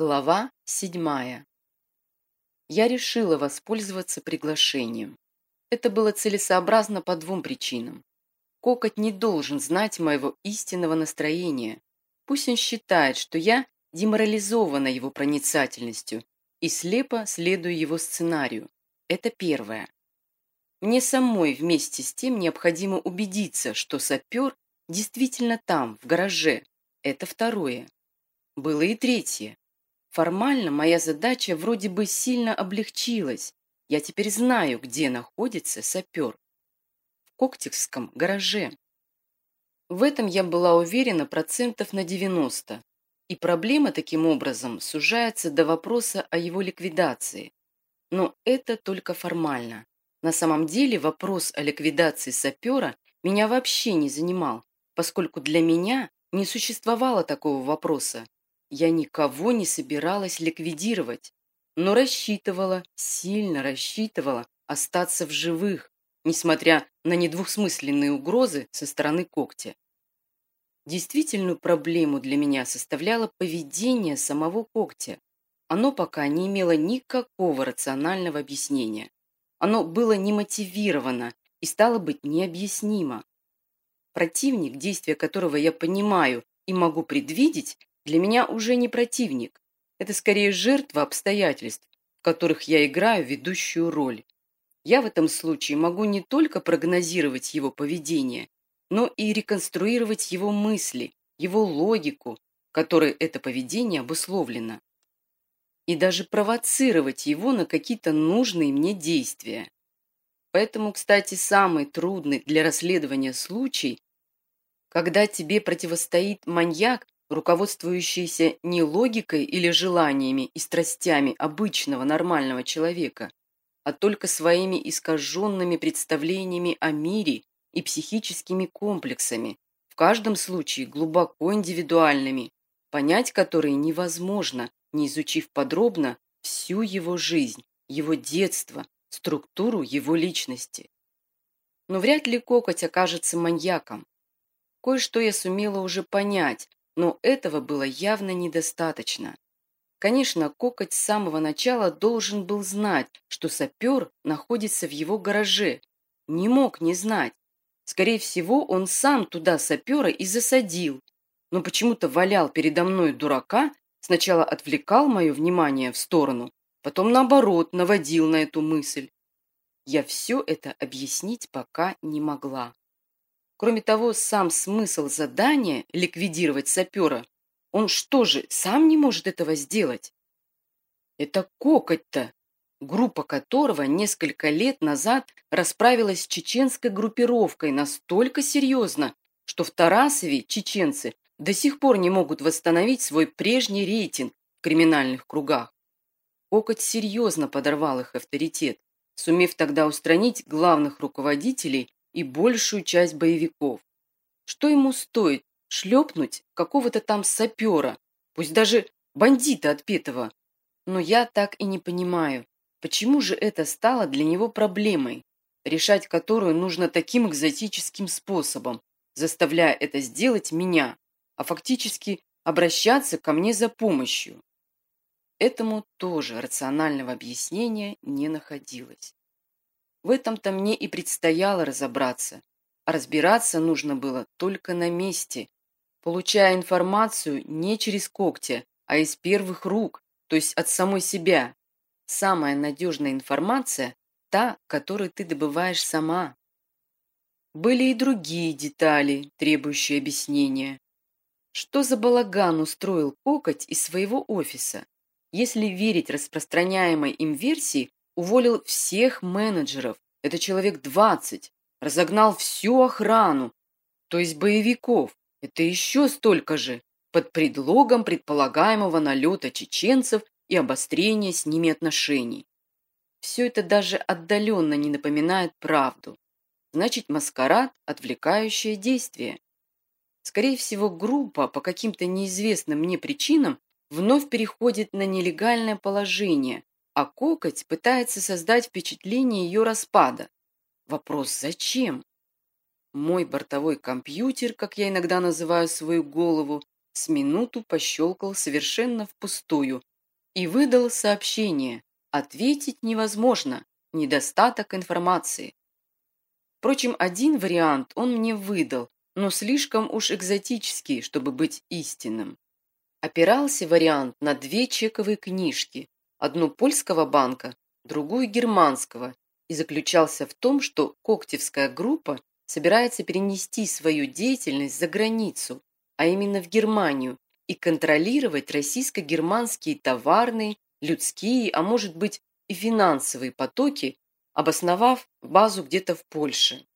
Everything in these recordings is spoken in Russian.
Глава седьмая. Я решила воспользоваться приглашением. Это было целесообразно по двум причинам. Кокоть не должен знать моего истинного настроения. Пусть он считает, что я деморализована его проницательностью и слепо следую его сценарию. Это первое. Мне самой вместе с тем необходимо убедиться, что сапер действительно там, в гараже. Это второе. Было и третье. Формально моя задача вроде бы сильно облегчилась. Я теперь знаю, где находится сапер. В Коктевском гараже. В этом я была уверена процентов на 90. И проблема таким образом сужается до вопроса о его ликвидации. Но это только формально. На самом деле вопрос о ликвидации сапера меня вообще не занимал, поскольку для меня не существовало такого вопроса. Я никого не собиралась ликвидировать, но рассчитывала, сильно рассчитывала остаться в живых, несмотря на недвусмысленные угрозы со стороны когтя. Действительную проблему для меня составляло поведение самого когтя. Оно пока не имело никакого рационального объяснения. Оно было немотивировано и стало быть необъяснимо. Противник, действия которого я понимаю и могу предвидеть, для меня уже не противник. Это скорее жертва обстоятельств, в которых я играю ведущую роль. Я в этом случае могу не только прогнозировать его поведение, но и реконструировать его мысли, его логику, которой это поведение обусловлено. И даже провоцировать его на какие-то нужные мне действия. Поэтому, кстати, самый трудный для расследования случай, когда тебе противостоит маньяк, руководствующийся не логикой или желаниями и страстями обычного нормального человека, а только своими искаженными представлениями о мире и психическими комплексами, в каждом случае глубоко индивидуальными, понять которые невозможно, не изучив подробно всю его жизнь, его детство, структуру его личности. Но вряд ли Кокоть окажется маньяком. Кое-что я сумела уже понять, но этого было явно недостаточно. Конечно, Кокоть с самого начала должен был знать, что сапер находится в его гараже. Не мог не знать. Скорее всего, он сам туда сапера и засадил. Но почему-то валял передо мной дурака, сначала отвлекал мое внимание в сторону, потом, наоборот, наводил на эту мысль. Я все это объяснить пока не могла. Кроме того, сам смысл задания – ликвидировать сапера. Он что же, сам не может этого сделать? Это кокоть-то, группа которого несколько лет назад расправилась с чеченской группировкой настолько серьезно, что в Тарасове чеченцы до сих пор не могут восстановить свой прежний рейтинг в криминальных кругах. Кокоть серьезно подорвал их авторитет, сумев тогда устранить главных руководителей и большую часть боевиков. Что ему стоит шлепнуть какого-то там сапера, пусть даже бандита отпетого? Но я так и не понимаю, почему же это стало для него проблемой, решать которую нужно таким экзотическим способом, заставляя это сделать меня, а фактически обращаться ко мне за помощью. Этому тоже рационального объяснения не находилось. В этом-то мне и предстояло разобраться. А разбираться нужно было только на месте, получая информацию не через когти, а из первых рук, то есть от самой себя. Самая надежная информация – та, которую ты добываешь сама. Были и другие детали, требующие объяснения. Что за балаган устроил Кокоть из своего офиса? Если верить распространяемой им версии, уволил всех менеджеров, это человек 20, разогнал всю охрану, то есть боевиков, это еще столько же, под предлогом предполагаемого налета чеченцев и обострения с ними отношений. Все это даже отдаленно не напоминает правду. Значит, маскарад – отвлекающее действие. Скорее всего, группа по каким-то неизвестным мне причинам вновь переходит на нелегальное положение, а кокоть пытается создать впечатление ее распада. Вопрос «зачем?». Мой бортовой компьютер, как я иногда называю свою голову, с минуту пощелкал совершенно впустую и выдал сообщение. Ответить невозможно, недостаток информации. Впрочем, один вариант он мне выдал, но слишком уж экзотический, чтобы быть истинным. Опирался вариант на две чековые книжки, одну польского банка, другую германского, и заключался в том, что Коктевская группа собирается перенести свою деятельность за границу, а именно в Германию, и контролировать российско-германские товарные, людские, а может быть и финансовые потоки, обосновав базу где-то в Польше.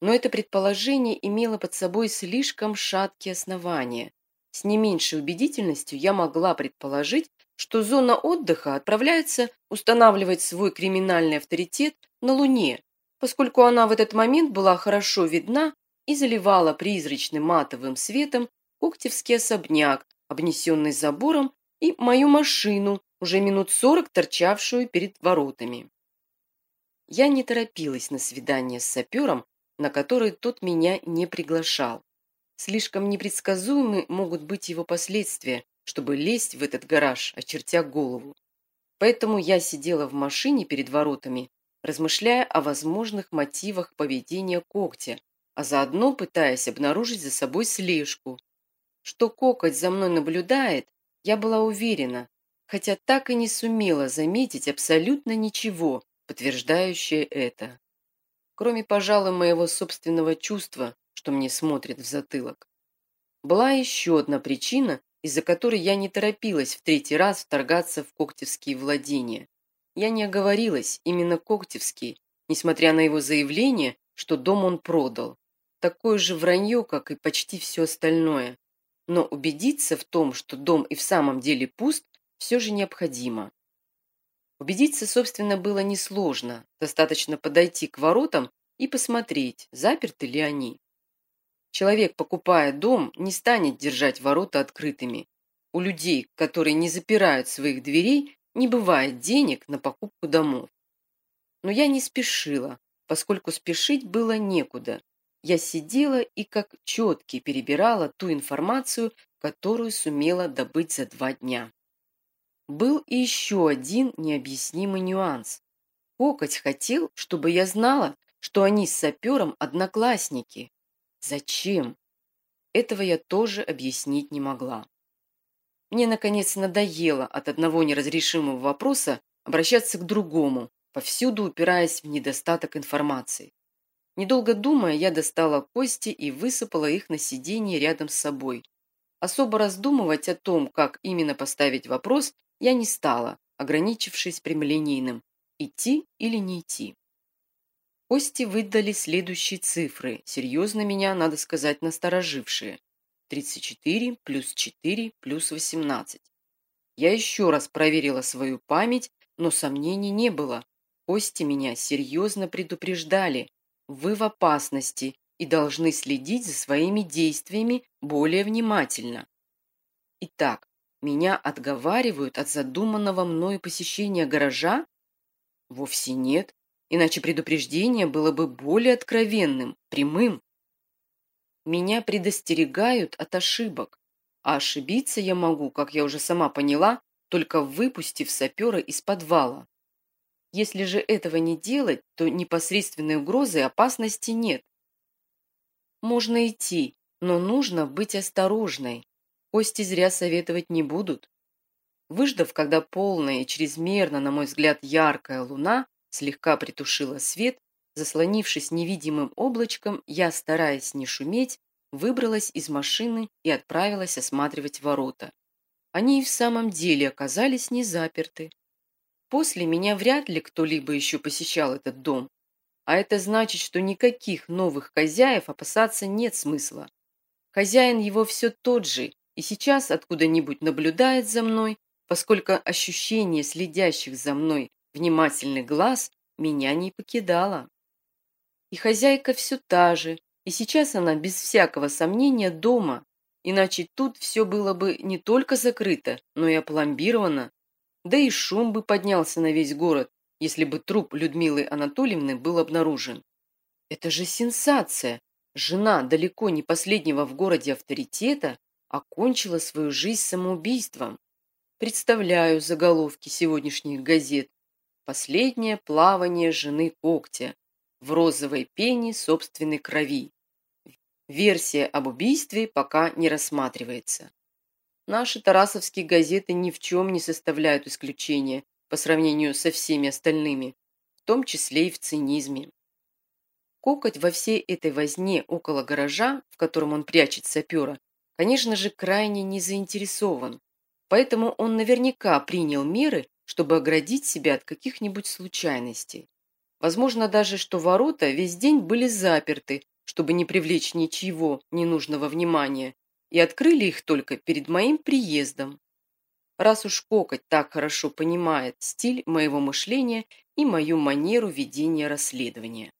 Но это предположение имело под собой слишком шаткие основания. С не меньшей убедительностью я могла предположить, что зона отдыха отправляется устанавливать свой криминальный авторитет на Луне, поскольку она в этот момент была хорошо видна и заливала призрачным матовым светом Коктевский особняк, обнесенный забором, и мою машину, уже минут сорок торчавшую перед воротами. Я не торопилась на свидание с сапером, на который тот меня не приглашал. Слишком непредсказуемы могут быть его последствия, чтобы лезть в этот гараж, очертя голову. Поэтому я сидела в машине перед воротами, размышляя о возможных мотивах поведения когтя, а заодно пытаясь обнаружить за собой слежку. Что коготь за мной наблюдает, я была уверена, хотя так и не сумела заметить абсолютно ничего, подтверждающее это кроме, пожалуй, моего собственного чувства, что мне смотрит в затылок. Была еще одна причина, из-за которой я не торопилась в третий раз вторгаться в Коктевские владения. Я не оговорилась, именно Коктевский, несмотря на его заявление, что дом он продал. Такое же вранье, как и почти все остальное. Но убедиться в том, что дом и в самом деле пуст, все же необходимо. Убедиться, собственно, было несложно. Достаточно подойти к воротам и посмотреть, заперты ли они. Человек, покупая дом, не станет держать ворота открытыми. У людей, которые не запирают своих дверей, не бывает денег на покупку домов. Но я не спешила, поскольку спешить было некуда. Я сидела и как четки перебирала ту информацию, которую сумела добыть за два дня. Был и еще один необъяснимый нюанс. Кокоть хотел, чтобы я знала, что они с сапером одноклассники. Зачем? Этого я тоже объяснить не могла. Мне, наконец, надоело от одного неразрешимого вопроса обращаться к другому, повсюду упираясь в недостаток информации. Недолго думая, я достала кости и высыпала их на сиденье рядом с собой. Особо раздумывать о том, как именно поставить вопрос, я не стала, ограничившись прямолинейным «идти или не идти». Кости выдали следующие цифры, серьезно меня, надо сказать, насторожившие. 34 плюс 4 плюс 18. Я еще раз проверила свою память, но сомнений не было. Кости меня серьезно предупреждали. Вы в опасности и должны следить за своими действиями более внимательно. Итак, меня отговаривают от задуманного мною посещения гаража? Вовсе нет, иначе предупреждение было бы более откровенным, прямым. Меня предостерегают от ошибок, а ошибиться я могу, как я уже сама поняла, только выпустив сапера из подвала. Если же этого не делать, то непосредственной угрозы и опасности нет. Можно идти, но нужно быть осторожной. Кости зря советовать не будут. Выждав, когда полная и чрезмерно, на мой взгляд, яркая луна слегка притушила свет, заслонившись невидимым облачком, я, стараясь не шуметь, выбралась из машины и отправилась осматривать ворота. Они и в самом деле оказались не заперты. После меня вряд ли кто-либо еще посещал этот дом, а это значит, что никаких новых хозяев опасаться нет смысла. Хозяин его все тот же, и сейчас откуда-нибудь наблюдает за мной, поскольку ощущение следящих за мной внимательных глаз меня не покидало. И хозяйка все та же, и сейчас она без всякого сомнения дома, иначе тут все было бы не только закрыто, но и опломбировано. Да и шум бы поднялся на весь город, если бы труп Людмилы Анатольевны был обнаружен. Это же сенсация! Жена далеко не последнего в городе авторитета окончила свою жизнь самоубийством. Представляю заголовки сегодняшних газет. Последнее плавание жены когтя в розовой пене собственной крови. Версия об убийстве пока не рассматривается. Наши тарасовские газеты ни в чем не составляют исключения по сравнению со всеми остальными, в том числе и в цинизме. Кокоть во всей этой возне около гаража, в котором он прячет сапера, конечно же, крайне не заинтересован, поэтому он наверняка принял меры, чтобы оградить себя от каких-нибудь случайностей. Возможно даже, что ворота весь день были заперты, чтобы не привлечь ничего ненужного внимания, и открыли их только перед моим приездом. Раз уж Кокоть так хорошо понимает стиль моего мышления и мою манеру ведения расследования.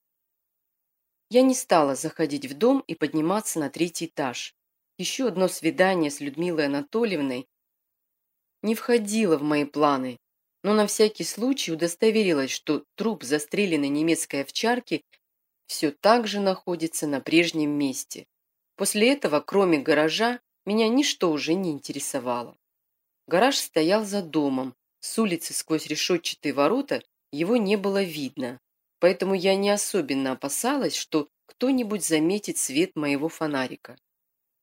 Я не стала заходить в дом и подниматься на третий этаж. Еще одно свидание с Людмилой Анатольевной не входило в мои планы, но на всякий случай удостоверилась, что труп застреленной немецкой овчарки все так же находится на прежнем месте. После этого, кроме гаража, меня ничто уже не интересовало. Гараж стоял за домом, с улицы сквозь решетчатые ворота его не было видно, поэтому я не особенно опасалась, что кто-нибудь заметит свет моего фонарика.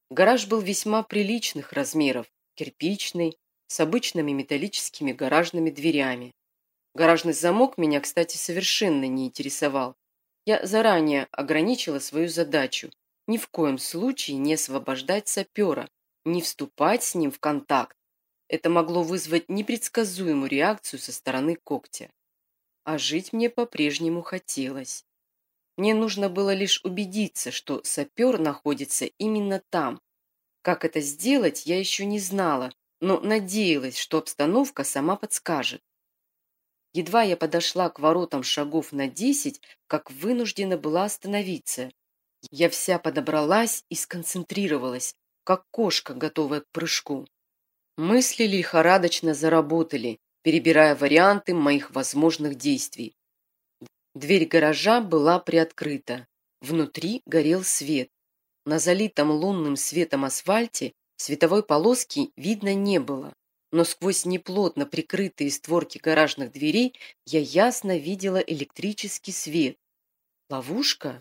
Гараж был весьма приличных размеров, кирпичный, с обычными металлическими гаражными дверями. Гаражный замок меня, кстати, совершенно не интересовал. Я заранее ограничила свою задачу ни в коем случае не освобождать сапера, не вступать с ним в контакт. Это могло вызвать непредсказуемую реакцию со стороны когтя а жить мне по-прежнему хотелось. Мне нужно было лишь убедиться, что сапер находится именно там. Как это сделать, я еще не знала, но надеялась, что обстановка сама подскажет. Едва я подошла к воротам шагов на десять, как вынуждена была остановиться. Я вся подобралась и сконцентрировалась, как кошка, готовая к прыжку. Мысли лихорадочно заработали, перебирая варианты моих возможных действий. Дверь гаража была приоткрыта. Внутри горел свет. На залитом лунным светом асфальте световой полоски видно не было, но сквозь неплотно прикрытые створки гаражных дверей я ясно видела электрический свет. Ловушка?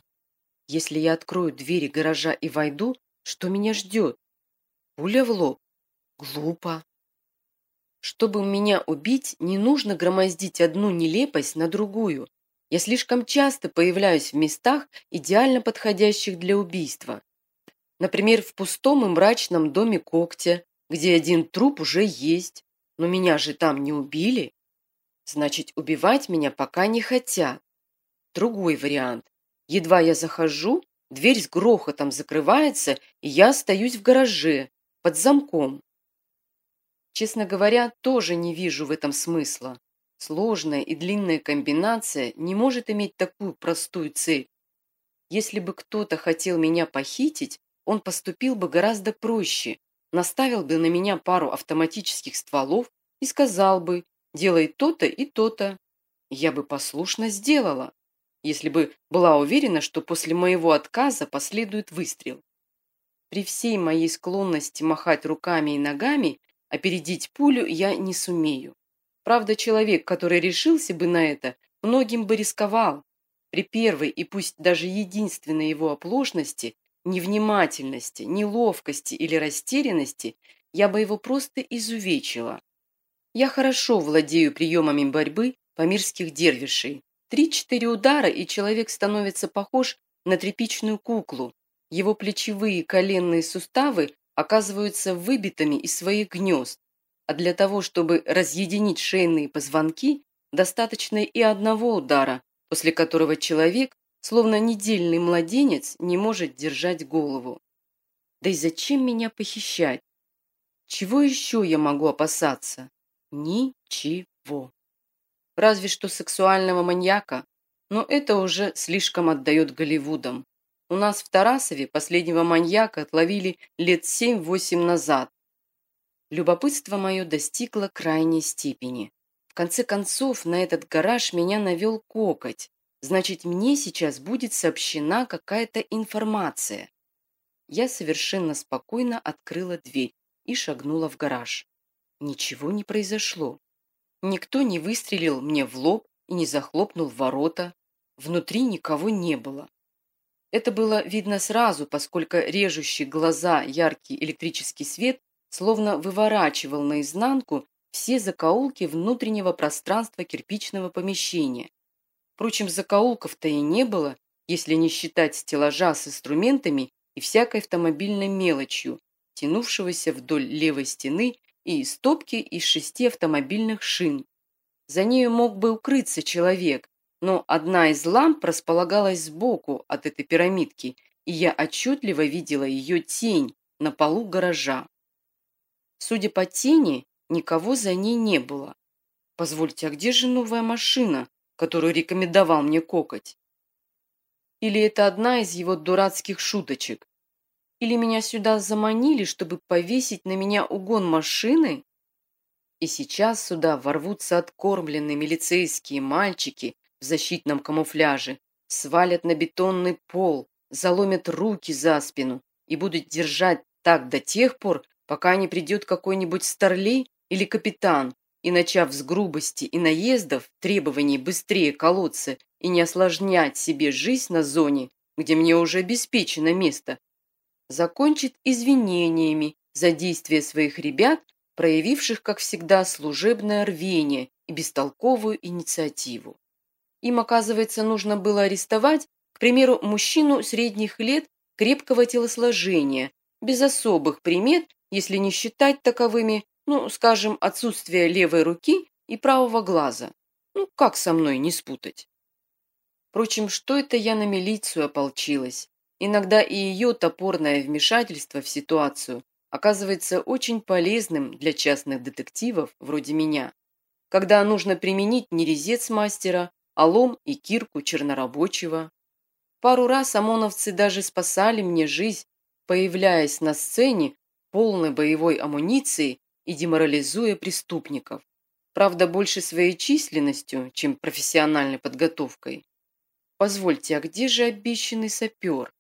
Если я открою двери гаража и войду, что меня ждет? Пуля в лоб? Глупо. Чтобы меня убить, не нужно громоздить одну нелепость на другую. Я слишком часто появляюсь в местах, идеально подходящих для убийства. Например, в пустом и мрачном доме когтя, где один труп уже есть. Но меня же там не убили. Значит, убивать меня пока не хотят. Другой вариант. Едва я захожу, дверь с грохотом закрывается, и я остаюсь в гараже, под замком. Честно говоря, тоже не вижу в этом смысла. Сложная и длинная комбинация не может иметь такую простую цель. Если бы кто-то хотел меня похитить, он поступил бы гораздо проще, наставил бы на меня пару автоматических стволов и сказал бы «делай то-то и то-то». Я бы послушно сделала, если бы была уверена, что после моего отказа последует выстрел. При всей моей склонности махать руками и ногами Опередить пулю я не сумею. Правда, человек, который решился бы на это, многим бы рисковал. При первой и пусть даже единственной его оплошности, невнимательности, неловкости или растерянности, я бы его просто изувечила. Я хорошо владею приемами борьбы помирских дервишей. Три-четыре удара, и человек становится похож на тряпичную куклу. Его плечевые коленные суставы оказываются выбитыми из своих гнезд, а для того, чтобы разъединить шейные позвонки, достаточно и одного удара, после которого человек, словно недельный младенец, не может держать голову. Да и зачем меня похищать? Чего еще я могу опасаться? Ничего. Разве что сексуального маньяка, но это уже слишком отдает Голливудам. У нас в Тарасове последнего маньяка отловили лет семь-восемь назад. Любопытство мое достигло крайней степени. В конце концов, на этот гараж меня навел кокоть. Значит, мне сейчас будет сообщена какая-то информация. Я совершенно спокойно открыла дверь и шагнула в гараж. Ничего не произошло. Никто не выстрелил мне в лоб и не захлопнул ворота. Внутри никого не было. Это было видно сразу, поскольку режущий глаза яркий электрический свет словно выворачивал наизнанку все закоулки внутреннего пространства кирпичного помещения. Впрочем, закоулков-то и не было, если не считать стеллажа с инструментами и всякой автомобильной мелочью, тянувшегося вдоль левой стены и стопки из шести автомобильных шин. За нею мог бы укрыться человек, но одна из ламп располагалась сбоку от этой пирамидки, и я отчетливо видела ее тень на полу гаража. Судя по тени, никого за ней не было. Позвольте, а где же новая машина, которую рекомендовал мне кокоть? Или это одна из его дурацких шуточек? Или меня сюда заманили, чтобы повесить на меня угон машины? И сейчас сюда ворвутся откормленные милицейские мальчики в защитном камуфляже, свалят на бетонный пол, заломят руки за спину и будут держать так до тех пор, пока не придет какой-нибудь старлей или капитан и, начав с грубости и наездов, требований быстрее колоться и не осложнять себе жизнь на зоне, где мне уже обеспечено место, закончит извинениями за действия своих ребят, проявивших, как всегда, служебное рвение и бестолковую инициативу. Им, оказывается, нужно было арестовать, к примеру, мужчину средних лет крепкого телосложения, без особых примет, если не считать таковыми, ну, скажем, отсутствие левой руки и правого глаза. Ну, как со мной не спутать? Впрочем, что это я на милицию ополчилась? Иногда и ее топорное вмешательство в ситуацию оказывается очень полезным для частных детективов вроде меня, когда нужно применить не резец мастера, а лом и кирку чернорабочего. Пару раз ОМОНовцы даже спасали мне жизнь, появляясь на сцене полной боевой амуниции и деморализуя преступников. Правда, больше своей численностью, чем профессиональной подготовкой. Позвольте, а где же обещанный сапер?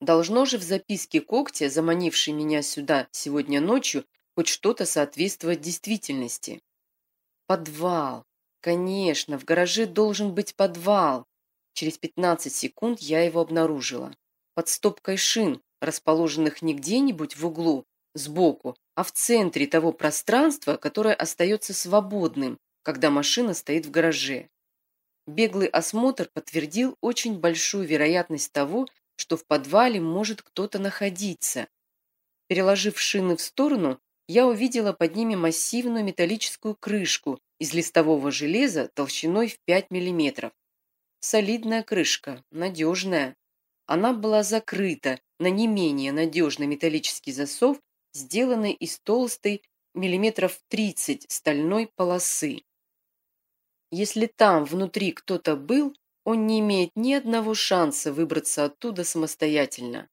Должно же в записке когтя, заманившей меня сюда сегодня ночью, хоть что-то соответствовать действительности. Подвал. Конечно, в гараже должен быть подвал. Через 15 секунд я его обнаружила. Под стопкой шин, расположенных не где-нибудь в углу, сбоку, а в центре того пространства, которое остается свободным, когда машина стоит в гараже. Беглый осмотр подтвердил очень большую вероятность того, что в подвале может кто-то находиться. Переложив шины в сторону, я увидела под ними массивную металлическую крышку из листового железа толщиной в 5 мм. Солидная крышка, надежная. Она была закрыта на не менее надежный металлический засов, сделанный из толстой миллиметров 30 стальной полосы. Если там внутри кто-то был, он не имеет ни одного шанса выбраться оттуда самостоятельно.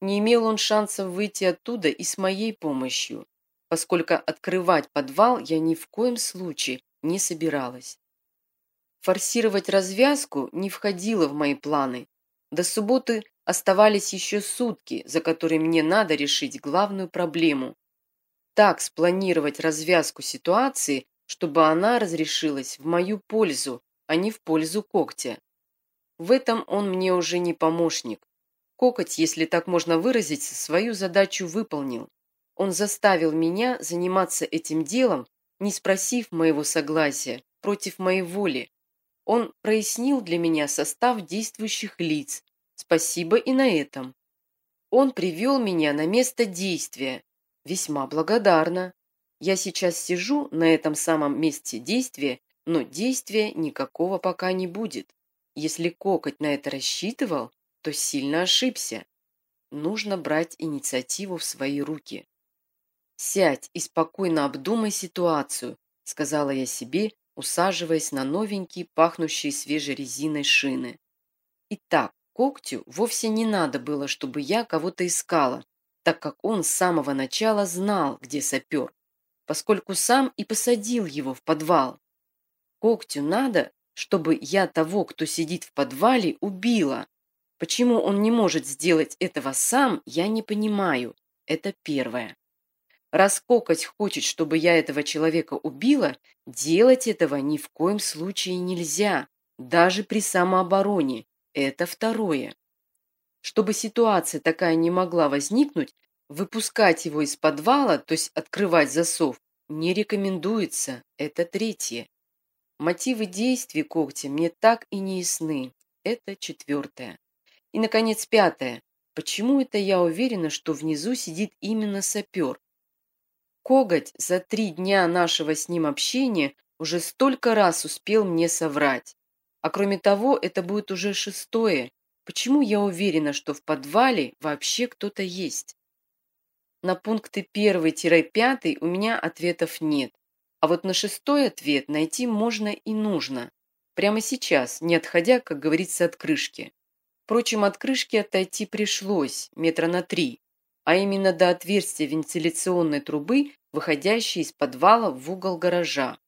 Не имел он шансов выйти оттуда и с моей помощью, поскольку открывать подвал я ни в коем случае не собиралась. Форсировать развязку не входило в мои планы. До субботы оставались еще сутки, за которые мне надо решить главную проблему. Так спланировать развязку ситуации, чтобы она разрешилась в мою пользу, а не в пользу когтя. В этом он мне уже не помощник. Коготь, если так можно выразиться, свою задачу выполнил. Он заставил меня заниматься этим делом, не спросив моего согласия, против моей воли. Он прояснил для меня состав действующих лиц. Спасибо и на этом. Он привел меня на место действия. Весьма благодарна. Я сейчас сижу на этом самом месте действия но действия никакого пока не будет. Если Кокоть на это рассчитывал, то сильно ошибся. Нужно брать инициативу в свои руки. «Сядь и спокойно обдумай ситуацию», — сказала я себе, усаживаясь на новенькие, пахнущие свежей резиной шины. Итак, когтю вовсе не надо было, чтобы я кого-то искала, так как он с самого начала знал, где сапер, поскольку сам и посадил его в подвал. Когтю надо, чтобы я того, кто сидит в подвале, убила. Почему он не может сделать этого сам, я не понимаю. Это первое. Раз Кокоть хочет, чтобы я этого человека убила, делать этого ни в коем случае нельзя, даже при самообороне. Это второе. Чтобы ситуация такая не могла возникнуть, выпускать его из подвала, то есть открывать засов, не рекомендуется. Это третье. Мотивы действий когтя мне так и не ясны. Это четвертое. И, наконец, пятое. Почему это я уверена, что внизу сидит именно сапер? Коготь за три дня нашего с ним общения уже столько раз успел мне соврать. А кроме того, это будет уже шестое. Почему я уверена, что в подвале вообще кто-то есть? На пункты 1-5 у меня ответов нет. А вот на шестой ответ найти можно и нужно. Прямо сейчас, не отходя, как говорится, от крышки. Впрочем, от крышки отойти пришлось, метра на три, а именно до отверстия вентиляционной трубы, выходящей из подвала в угол гаража.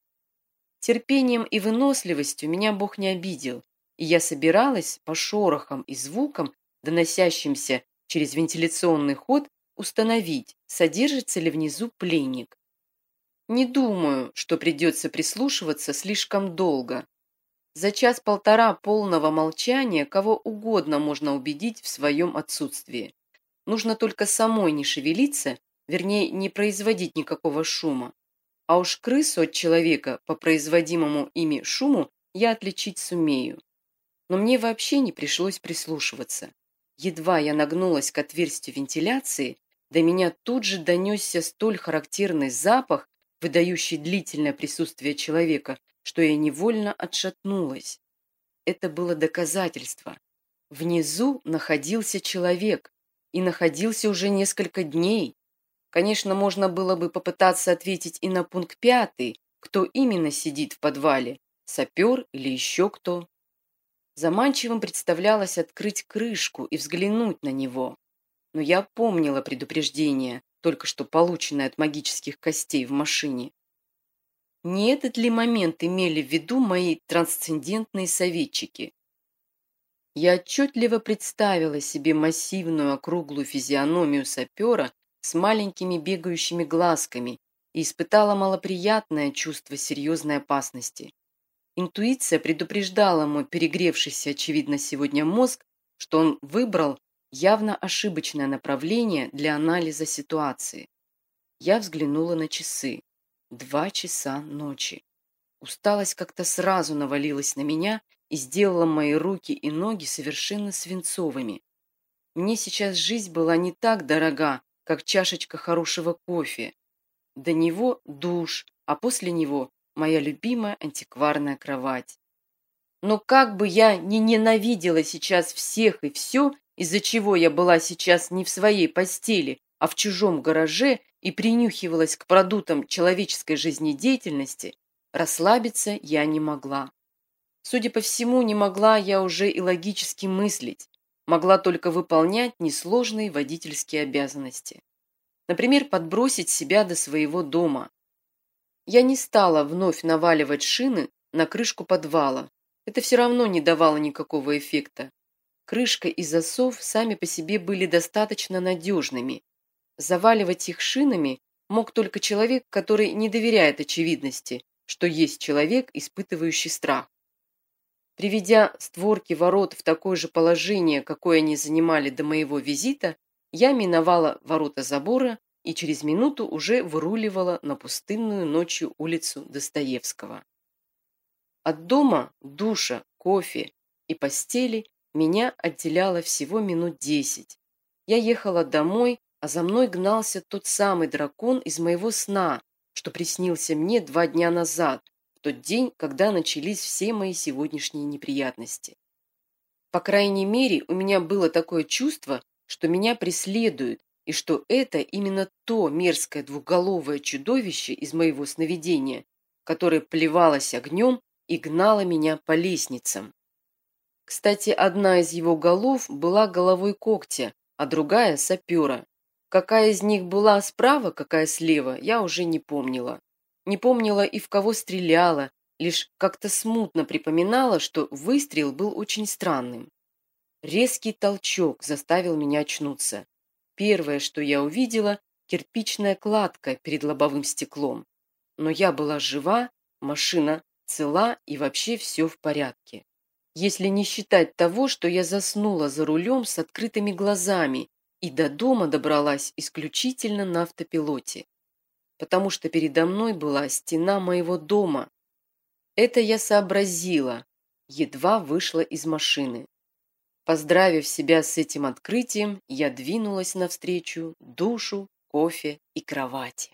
Терпением и выносливостью меня Бог не обидел, и я собиралась по шорохам и звукам, доносящимся через вентиляционный ход, установить, содержится ли внизу пленник. Не думаю, что придется прислушиваться слишком долго, за час-полтора полного молчания кого угодно можно убедить в своем отсутствии. Нужно только самой не шевелиться, вернее, не производить никакого шума. А уж крысу от человека по производимому ими шуму я отличить сумею. Но мне вообще не пришлось прислушиваться. Едва я нагнулась к отверстию вентиляции, до меня тут же донесся столь характерный запах, выдающий длительное присутствие человека, что я невольно отшатнулась. Это было доказательство. Внизу находился человек, и находился уже несколько дней. Конечно, можно было бы попытаться ответить и на пункт пятый, кто именно сидит в подвале, сапер или еще кто. Заманчивым представлялось открыть крышку и взглянуть на него. Но я помнила предупреждение, только что полученное от магических костей в машине. Не этот ли момент имели в виду мои трансцендентные советчики? Я отчетливо представила себе массивную округлую физиономию сапера с маленькими бегающими глазками и испытала малоприятное чувство серьезной опасности. Интуиция предупреждала мой перегревшийся, очевидно, сегодня мозг, что он выбрал явно ошибочное направление для анализа ситуации. Я взглянула на часы. Два часа ночи. Усталость как-то сразу навалилась на меня и сделала мои руки и ноги совершенно свинцовыми. Мне сейчас жизнь была не так дорога, как чашечка хорошего кофе. До него душ, а после него моя любимая антикварная кровать. Но как бы я ни ненавидела сейчас всех и все, из-за чего я была сейчас не в своей постели, а в чужом гараже и принюхивалась к продуктам человеческой жизнедеятельности, расслабиться я не могла. Судя по всему, не могла я уже и логически мыслить, могла только выполнять несложные водительские обязанности. Например, подбросить себя до своего дома. Я не стала вновь наваливать шины на крышку подвала. Это все равно не давало никакого эффекта. Крышка и засов сами по себе были достаточно надежными, Заваливать их шинами мог только человек, который не доверяет очевидности, что есть человек, испытывающий страх. Приведя створки ворот в такое же положение, какое они занимали до моего визита, я миновала ворота забора и через минуту уже выруливала на пустынную ночью улицу Достоевского. От дома, душа, кофе и постели меня отделяло всего минут десять. Я ехала домой, а за мной гнался тот самый дракон из моего сна, что приснился мне два дня назад, в тот день, когда начались все мои сегодняшние неприятности. По крайней мере, у меня было такое чувство, что меня преследуют, и что это именно то мерзкое двухголовое чудовище из моего сновидения, которое плевалось огнем и гнало меня по лестницам. Кстати, одна из его голов была головой когтя, а другая – сапера. Какая из них была справа, какая слева, я уже не помнила. Не помнила и в кого стреляла, лишь как-то смутно припоминала, что выстрел был очень странным. Резкий толчок заставил меня очнуться. Первое, что я увидела – кирпичная кладка перед лобовым стеклом. Но я была жива, машина цела и вообще все в порядке. Если не считать того, что я заснула за рулем с открытыми глазами и до дома добралась исключительно на автопилоте. Потому что передо мной была стена моего дома. Это я сообразила, едва вышла из машины. Поздравив себя с этим открытием, я двинулась навстречу душу, кофе и кровати.